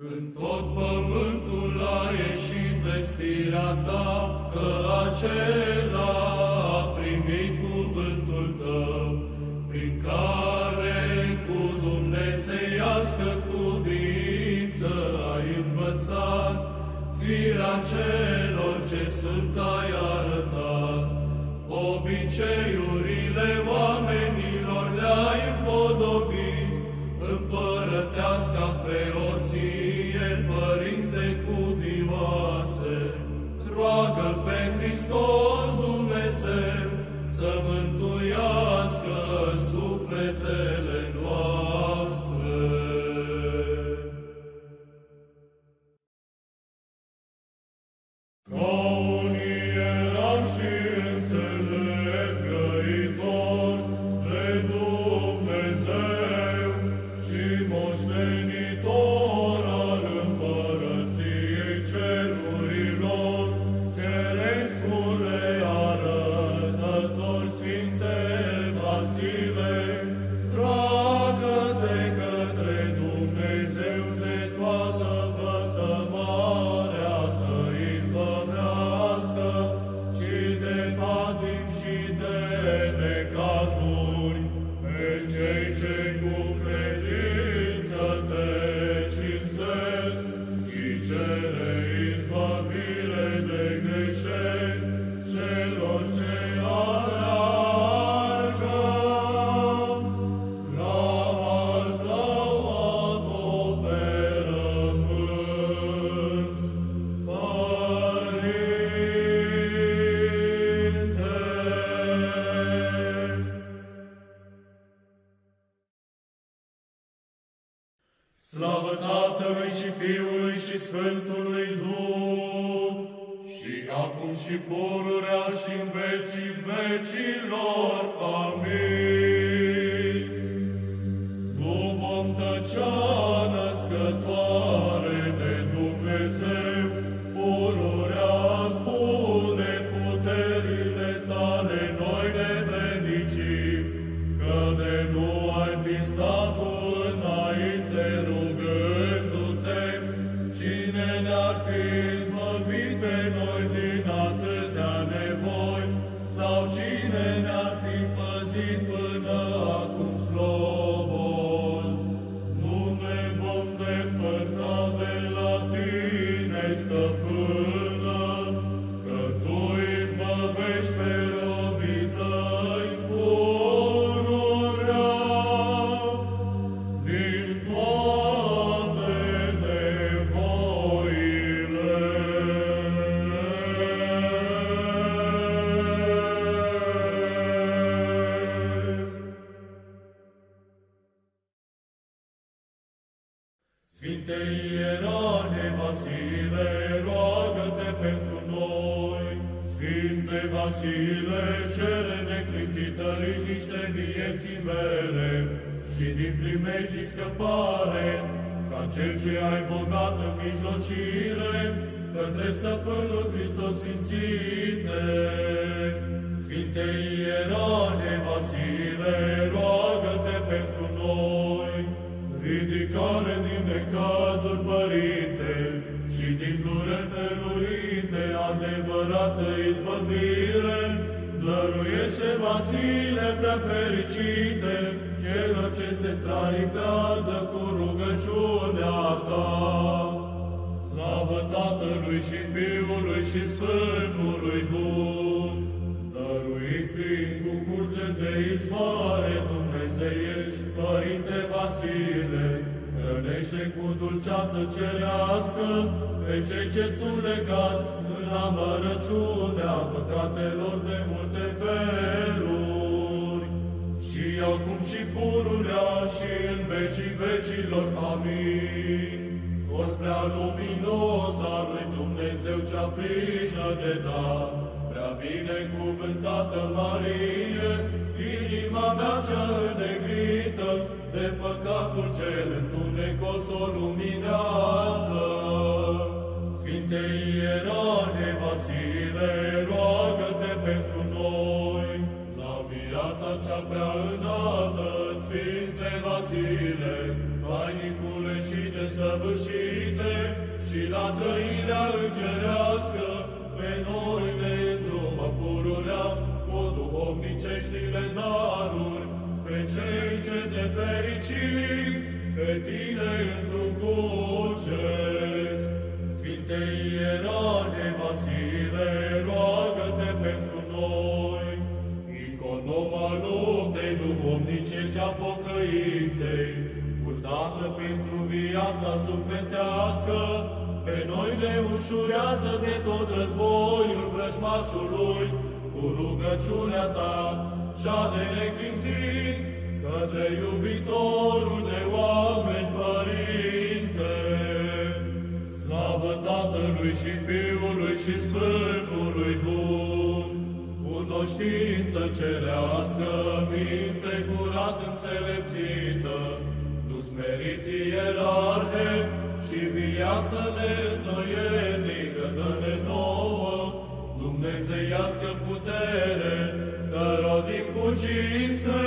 În tot pământul a ieșit vestirea ta, că acela a primit cuvântul tău, prin care cu dumnezeiască cuvință ai învățat firea celor ce sunt ai arătat, obiceiurile oamenilor le-ai împodobit, împărătească Hristos Dumnezeu să mântuiască sufletele Engel Sfinte Ierarhe Vasile, roagă-te pentru noi. Sfinte Vasile, cere neclintită liniște vieții mele și din primejdii scăpare, ca cel ce ai bogat în mijlocire, către Stăpânul Hristos Sfințite. Sfinte Ierarhe Vasile, roagă-te pentru noi. Ridicare din necazuri, Părinte, și din dure felurite, adevărată izbăvire, dăruiește Vasile prea fericite, celor ce se traripează cu rugăciunea ta. Slavă Tatălui și Fiului și Sfântului Duh, dăruit fiind cu curge de izvoare Dumnezeiești, Părinte Vasile, hrănește cu dulceață cerească pe cei ce sunt legați în amărăciunea păcatelor de multe feluri. Și acum și pururea și în vecii vecilor. Amin. Tot prea luminos al lui Dumnezeu cea plină de dar, prea binecuvântată Marie, inima mea cea înnegrită, de păcatul cel întunecos o luminează. Sfinte Ierarhe Vasile, roagă-te pentru noi, la viața cea prea înaltă, Sfinte Vasile, Vainicule și desăvârșite și la trăirea îngerească, pe noi ne îndrumă pururea cu duhovniceștile daruri, pe cei ce te fericim, pe tine într-un cuget. Sfinte Ierarhe Vasile, roagă-te pentru noi, iconoma luptei duhovnicești a pocăinței, purtată pentru viața sufletească, pe noi ne ușurează de tot războiul vrăjmașului, cu rugăciunea ta, cea de neclintit, către iubitorul de oameni, Părinte. Slavă Tatălui și Fiului și Sfântului Duh, cunoștință cerească, minte curat înțelepțită, nu smerit ierarhe și viață neînnoielnică dă-ne nouă, Dumnezeiască putere, să rodim cu cinste,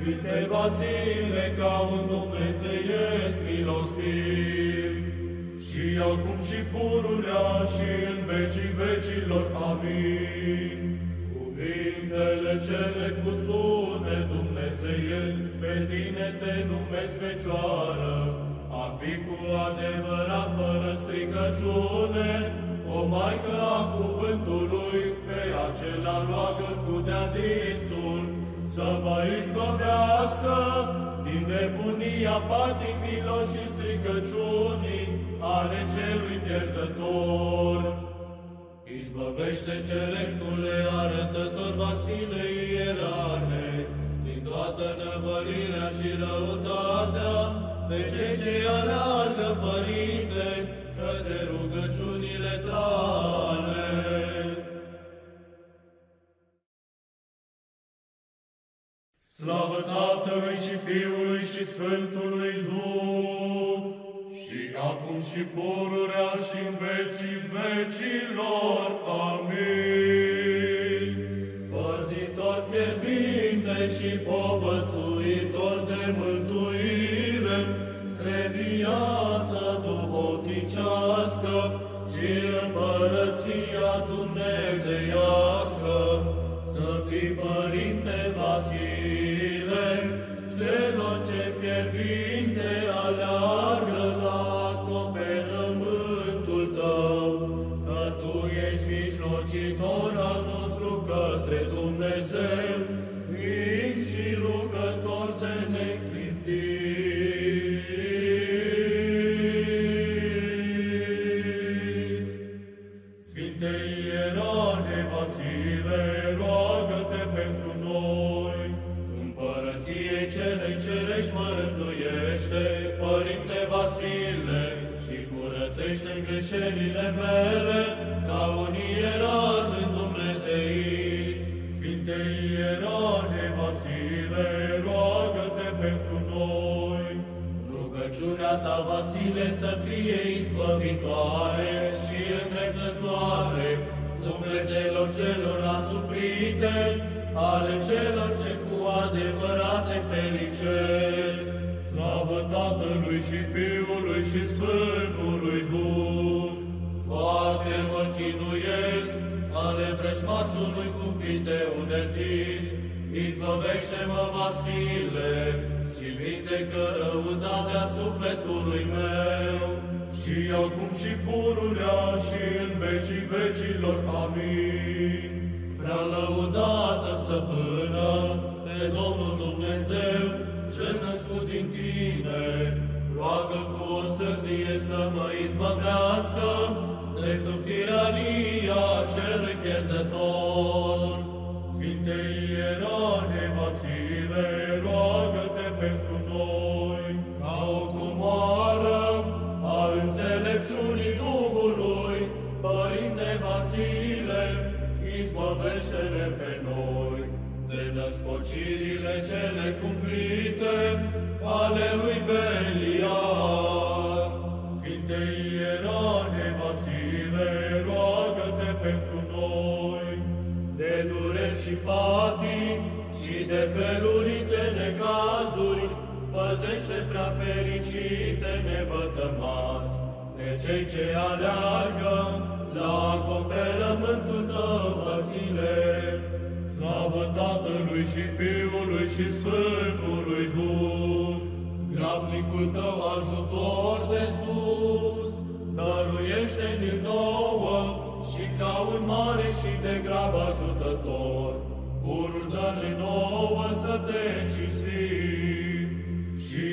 Sfinte Vasile, ca un Dumnezeiesc milostiv, și acum și pururea și în vecii vecilor. Amin. Cuvintele cele cu sune Dumnezeiesc, pe tine te numesc Fecioară, a fi cu adevărat fără stricăciune, o Maică a cuvântului, pe acela roagă cu dea dinsul, să mă izbăvească din nebunia patimilor și stricăciunii ale celui pierzător. Izbăvește cerescule arătător Vasile Ierarhe, din toată năvălirea și răutatea, pe cei ce aleargă, Părinte, către rugăciunile tale. Slavă Tatălui și Fiului și Sfântului Duh, și acum și pururea și în vecii vecilor. Amin. Păzitor fierbinte și povățuitor de mântuire, spre viața duhovnicească și împărăția dumnezeiască, să fii Părinte Vasile, către Dumnezeu, fiind și rugător de neclintit. Sfinte Ierarhe Vasile, roagă-te pentru noi. Împărăției celei cerești mă rânduiește, Părinte Vasile, și curățește greșelile mele, Vasile, să fie izbăvitoare și îndreptătoare sufletelor celor asuprite, ale celor ce cu adevărat te fericesc. Slavă Tatălui și Fiului și Sfântului Duh! Foarte mă chinuiesc ale vrăjmașului cupite uneltit, izbăvește-mă, Vasile, și vindecă răutatea sufletului meu. Și acum și pururea și în vecii vecilor. Amin. Prea lăudată stăpână, pe Domnul Dumnezeu, cel născut din tine, roagă cu o sârdie să mă izbăvească de sub tirania celui pierzător. Sfinte Ierarhe Vasile, roagă-te cei ce aleargă la acoperământul tău, Vasile. Slavă Tatălui și Fiului și Sfântului Duh, grabnicul tău ajutor de sus, dăruiește-ne nouă și ca un mare și de grab ajutător, purul dă-ne nouă să te cinstim.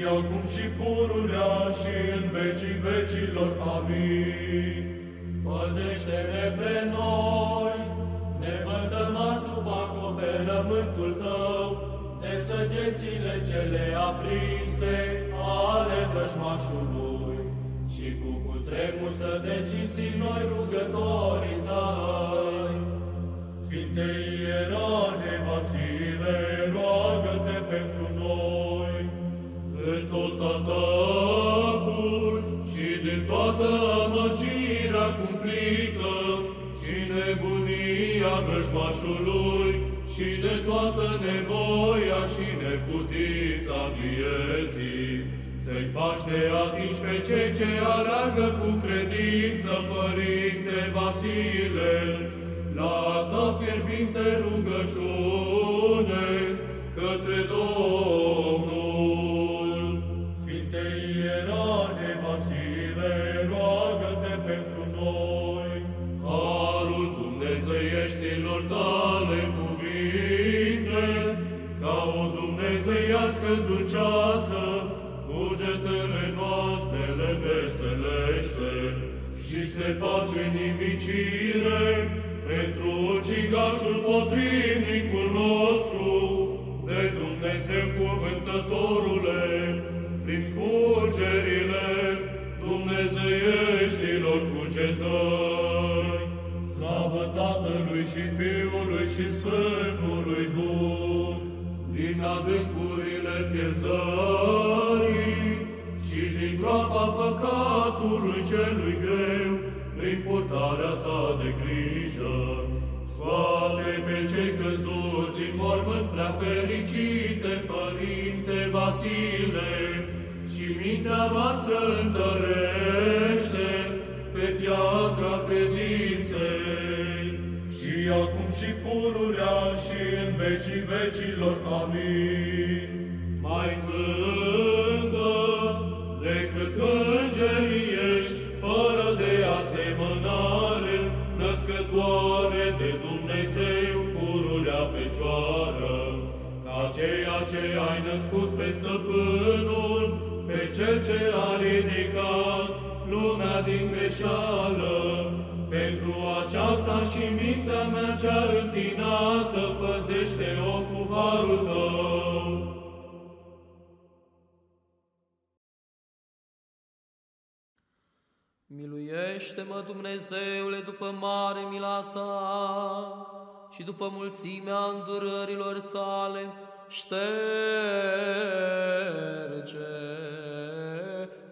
Și acum și pururea și în vecii vecilor, amin. Păzește-ne pe noi, ne vătăma sub acoperământul tău, de săgețile cele aprinse ale vrăjmașului și cu cutremur să te cinstim noi rugătorii tăi. Sfinte tot atacul și din toată amăgirea cumplită și nebunia vrăjmașului și de toată nevoia și neputința vieții, să-i faci neatingi pe cei ce aleargă cu credință, Părinte Vasile, la ta fierbinte rugăciune către Domnul. Și se face nimicire pentru ucigașul potrivnicul nostru, de Dumnezeu cuvântătorule, prin curgerile dumnezeieștilor cugetări. Slavă Tatălui și Fiului și Sfântului Duh, din adâncurile pierzării și din groapa păcatului celui greu, prin purtarea ta de grijă. Scoate pe cei căzuți din mormânt prea fericite, Părinte Vasile, și mintea noastră întărește pe piatra credinței. Și acum și pururea și în vecii vecilor, amin. Mai sfântă ce ai născut pe stăpânul, pe cel ce a ridicat lumea din greșeală, pentru aceasta și mintea mea cea întinată, păzește-o cu harul tău. Miluiește-mă, Dumnezeule, după mare mila ta și după mulțimea îndurărilor tale, șterge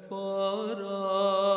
fără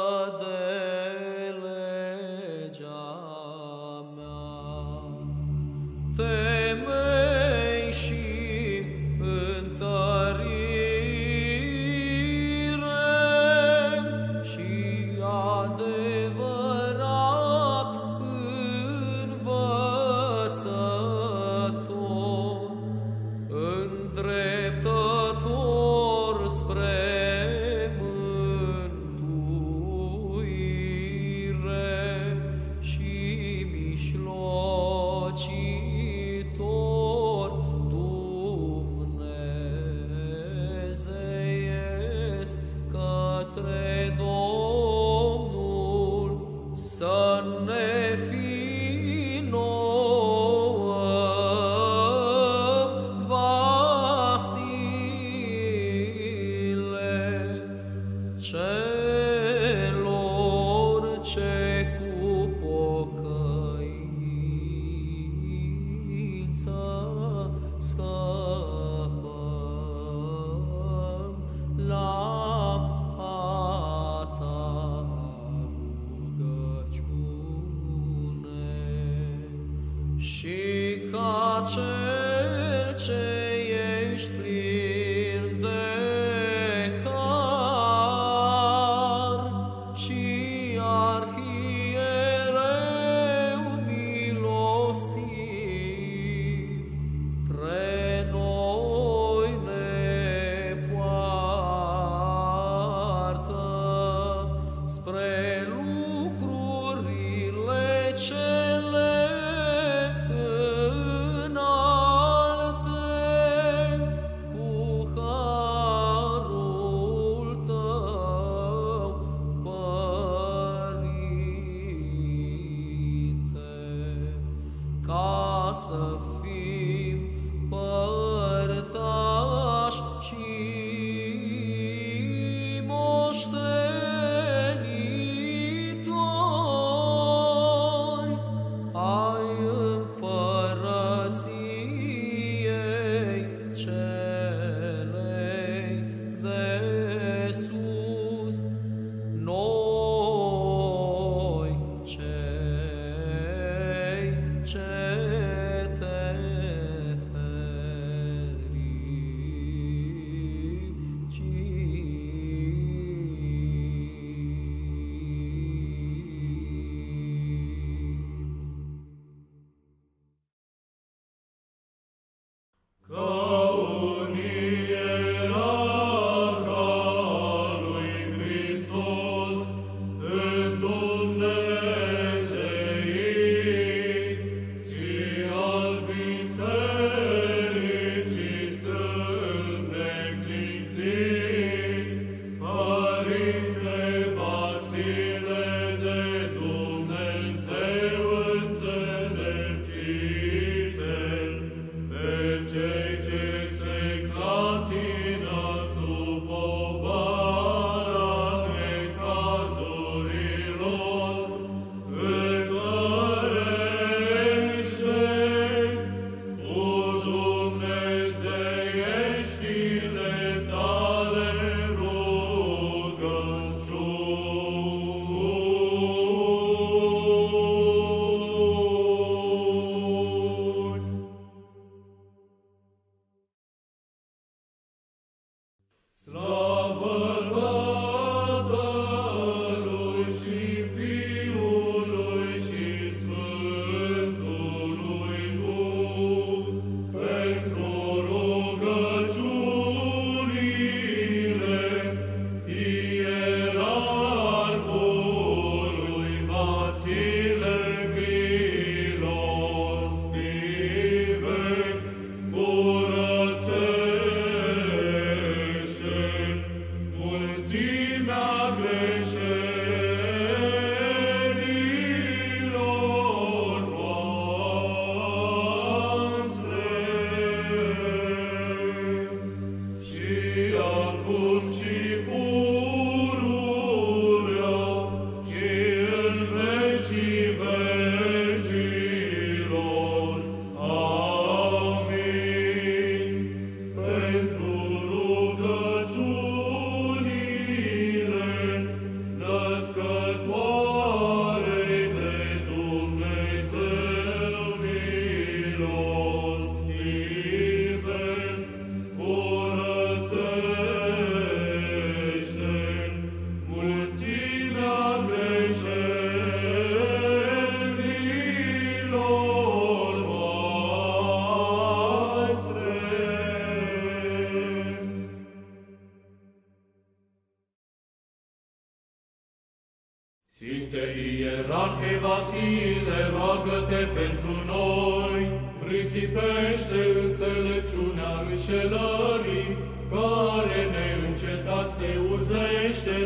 Ierarhe Vasile, roagă-te pentru noi, risipește înțelepciunea înșelării, care neîncetat se urzește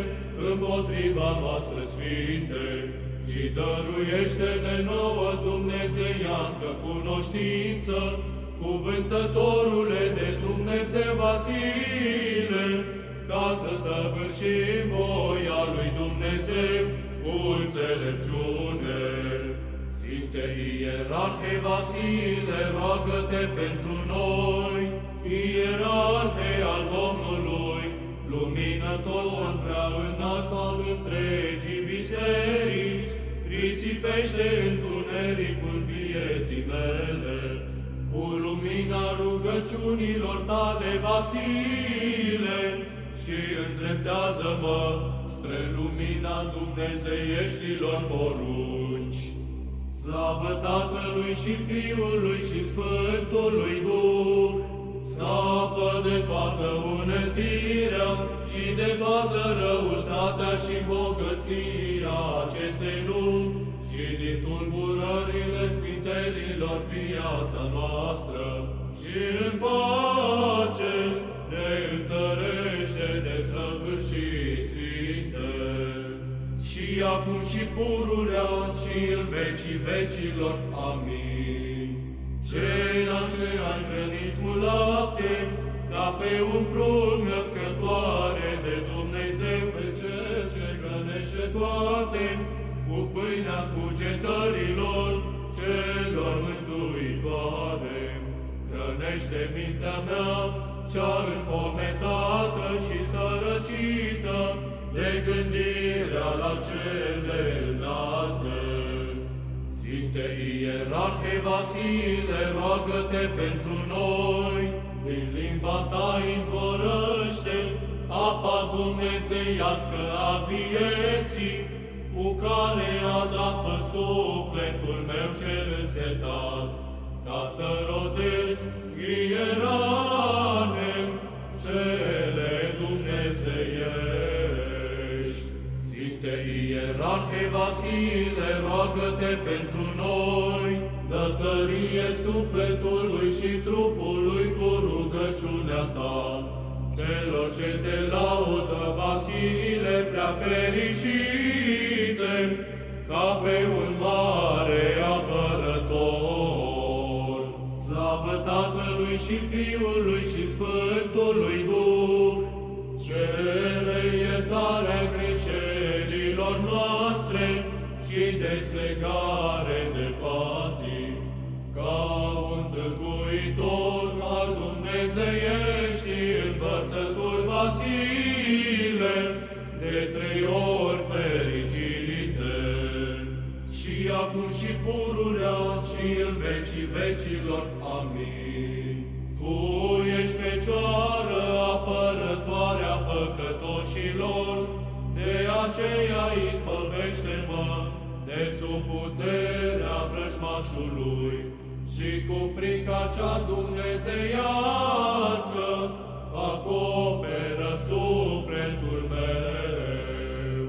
împotriva noastră sfinte, și dăruiește-ne nouă dumnezeiască cunoștință, cuvântătorule de Dumnezeu Vasile, ca să săvârșim voia lui Dumnezeu cu înțelepciune. Sfinte Ierarhe Vasile, roagă-te pentru noi, Ierarhe al Domnului, luminător prea înalt al întregii biserici, risipește întunericul vieții mele, cu lumina rugăciunilor tale, Vasile, și îndreptează-mă spre lumina dumnezeieștilor porunci. Slavă Tatălui și Fiului și Sfântului Duh, să Scapă de toată uneltirea și de toată răutatea și bogăția acestei lumi și din tulburările sfintelilor viața noastră și în pace acum și pururea și în vecii vecilor. Amin. Cela ce ai hrănit cu lapte, ca pe un prun născătoare de Dumnezeu pe cel ce hrănește toate, cu pâinea cugetărilor celor mântuitoare. Hrănește mintea mea, cea înfometată și sărăcită, de gândirea la cele înalte. Sfinte Ierarhe Vasile, roagă-te pentru noi, din limba ta izvorăște apa dumnezeiască a vieții, cu care adapă sufletul meu cel însetat, ca să rodesc ierare cele dumnezeiești. Sfinte Ierarhe Vasile, roagă-te pentru noi, dă tărie sufletului și trupului cu rugăciunea ta, celor ce te laudă, Vasile, prea fericite, ca pe un mare apărător. Slavă Tatălui și Fiului și Sfântului Duh, cere iertarea greșelilor noastre și desplegare de patii, ca un tâlcuitor al Dumnezeiești învățături Vasile, de trei ori fericite. Și acum și pururea și în vecii vecilor. Amin. Tu ești Fecioară aceea izbăvește-mă de sub puterea vrăjmașului și cu frica cea dumnezeiască acoperă sufletul meu.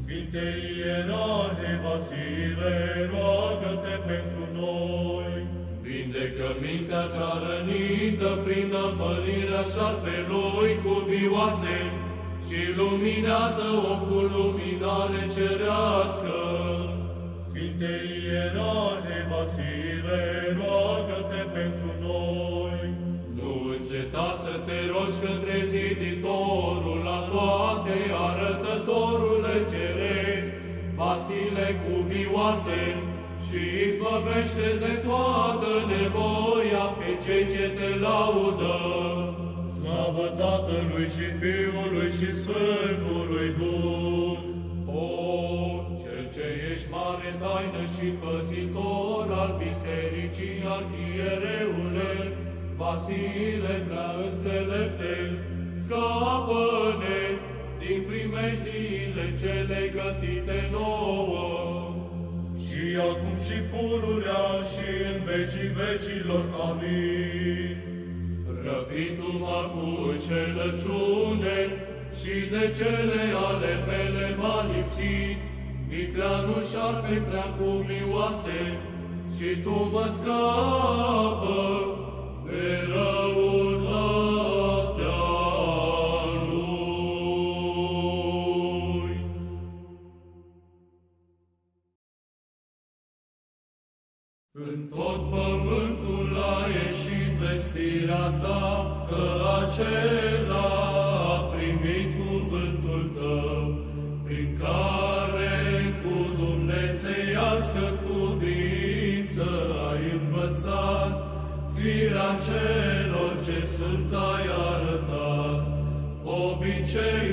Sfinte Ierarhe Vasile, roagă-te pentru noi, vindecă mintea cea rănită prin năvălirea șarpelui cu vioase și luminează-o cu luminare cerească. Sfinte Ierarhe Vasile, roagă-te pentru noi. Nu înceta să te rogi către ziditorul la toate, arătătorule ceresc, Vasile cu vioase, și izbăvește de toată nevoia pe cei ce te laudă. Slavă Tatălui și Fiului și Sfântului Duh! O, Cel ce ești mare taină și păzitor al Bisericii Arhiereule, Vasile prea înțelepte, scapă-ne din primejdiile cele gătite nouă. Și acum și pururea și în vecii vecilor. Amin. Răpitu-mă cu înșelăciune și de cele ale mele m-a lipsit, vicleanul șarpe prea cuvioase, și tu mă scapă pe răutatea vestirea ta, că acela a primit cuvântul tău, prin care cu dumnezeiască cuvință ai învățat, firea celor ce sunt ai arătat, obiceiurile